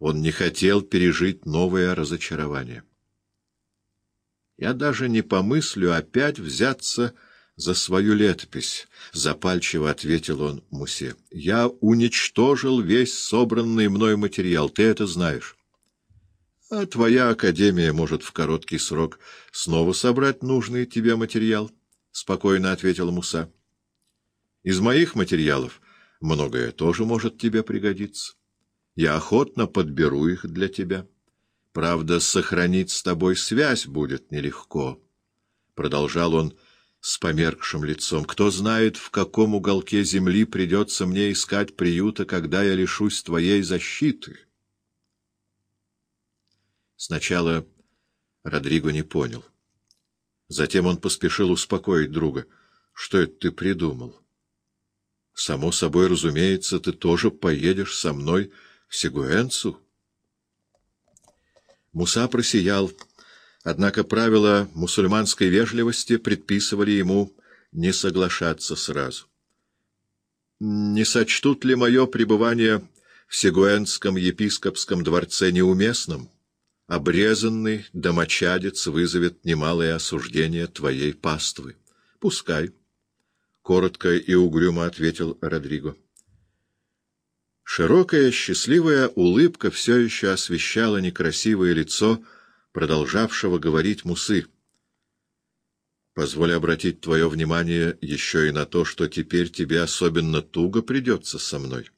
Он не хотел пережить новое разочарование. Я даже не помыслю опять взяться за свою летопись, — запальчиво ответил он Мусе. — Я уничтожил весь собранный мной материал, ты это знаешь. А твоя академия может в короткий срок снова собрать нужный тебе материал, — спокойно ответил Муса. — Из моих материалов многое тоже может тебе пригодиться. Я охотно подберу их для тебя. Правда, сохранить с тобой связь будет нелегко, — продолжал он, — с померкшим лицом. Кто знает, в каком уголке земли придется мне искать приюта, когда я лишусь твоей защиты? Сначала Родриго не понял. Затем он поспешил успокоить друга. Что это ты придумал? Само собой, разумеется, ты тоже поедешь со мной Сигуэнцу? Муса просиял. Однако правила мусульманской вежливости предписывали ему не соглашаться сразу. «Не сочтут ли мое пребывание в Сигуэнском епископском дворце неуместным? Обрезанный домочадец вызовет немалое осуждение твоей паствы. Пускай». Коротко и угрюмо ответил Родриго. Широкая счастливая улыбка все еще освещала некрасивое лицо — продолжавшего говорить Мусы. «Позволь обратить твое внимание еще и на то, что теперь тебе особенно туго придется со мной.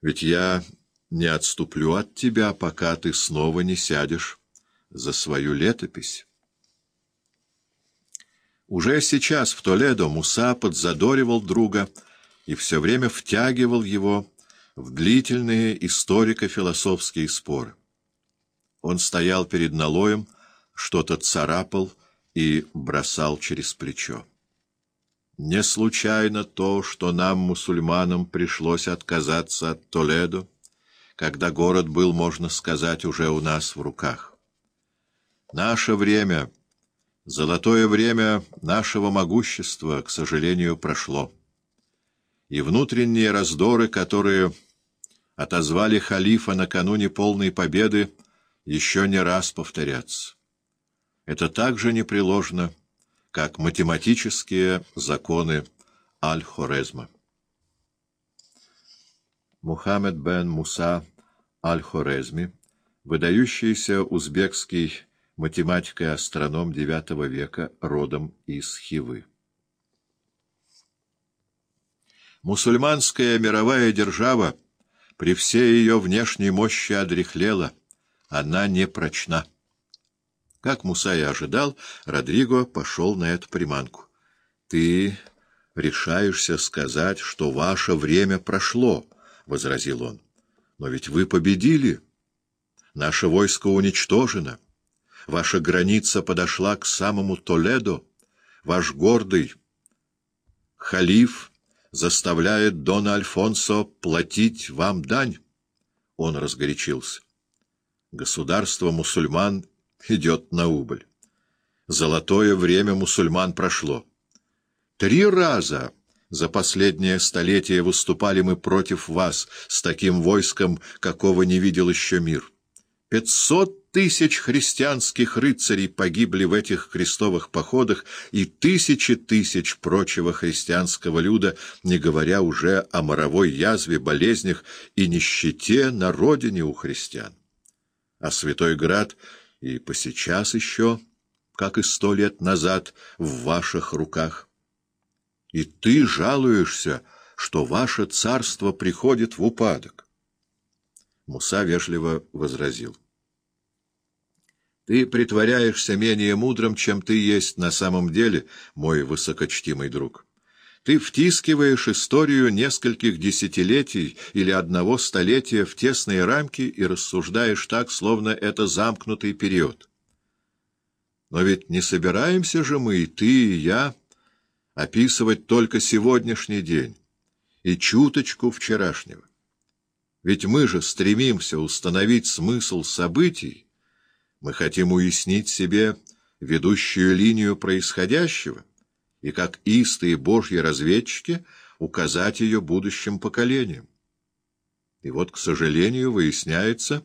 Ведь я не отступлю от тебя, пока ты снова не сядешь за свою летопись». Уже сейчас в Толедо Муса подзадоривал друга и все время втягивал его в длительные историко-философские споры. Он стоял перед налоем, что-то царапал и бросал через плечо. Не случайно то, что нам, мусульманам, пришлось отказаться от Толедо, когда город был, можно сказать, уже у нас в руках. Наше время, золотое время нашего могущества, к сожалению, прошло. И внутренние раздоры, которые отозвали халифа накануне полной победы, еще не раз повторяться. Это так же непреложно, как математические законы Аль-Хорезма. Мухаммед бен Муса Аль-Хорезми, выдающийся узбекский математик и астроном IX века, родом из Хивы. Мусульманская мировая держава при всей ее внешней мощи одряхлела, она не прочна. Как Муса и ожидал, Родриго пошел на эту приманку. — Ты решаешься сказать, что ваше время прошло, — возразил он. — Но ведь вы победили. Наше войско уничтожено. Ваша граница подошла к самому Толедо. Ваш гордый халиф заставляет Дона Альфонсо платить вам дань. Он разгорячился. Государство мусульман идет на убыль. Золотое время мусульман прошло. Три раза за последнее столетие выступали мы против вас с таким войском, какого не видел еще мир. Пятьсот тысяч христианских рыцарей погибли в этих крестовых походах и тысячи тысяч прочего христианского люда, не говоря уже о моровой язве, болезнях и нищете на родине у христиан а Святой Град и посейчас еще, как и сто лет назад, в ваших руках. И ты жалуешься, что ваше царство приходит в упадок. Муса вежливо возразил. Ты притворяешься менее мудрым, чем ты есть на самом деле, мой высокочтимый друг. Ты втискиваешь историю нескольких десятилетий или одного столетия в тесные рамки и рассуждаешь так, словно это замкнутый период. Но ведь не собираемся же мы, и ты, и я, описывать только сегодняшний день и чуточку вчерашнего. Ведь мы же стремимся установить смысл событий, мы хотим уяснить себе ведущую линию происходящего, и, как истые божьи разведчики, указать ее будущим поколениям. И вот, к сожалению, выясняется,